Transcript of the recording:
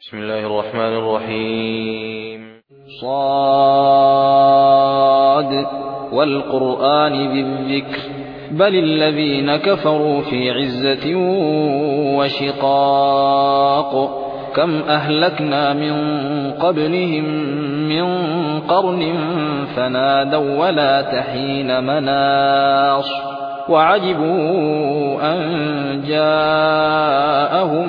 بسم الله الرحمن الرحيم. صاد والقرآن ذي الذكر بل الذين كفروا في عزة وشقاق. كم أهلكنا من قبلهم من قرن فنادوا ولا تحين مناص. وعجبوا أن جاءهم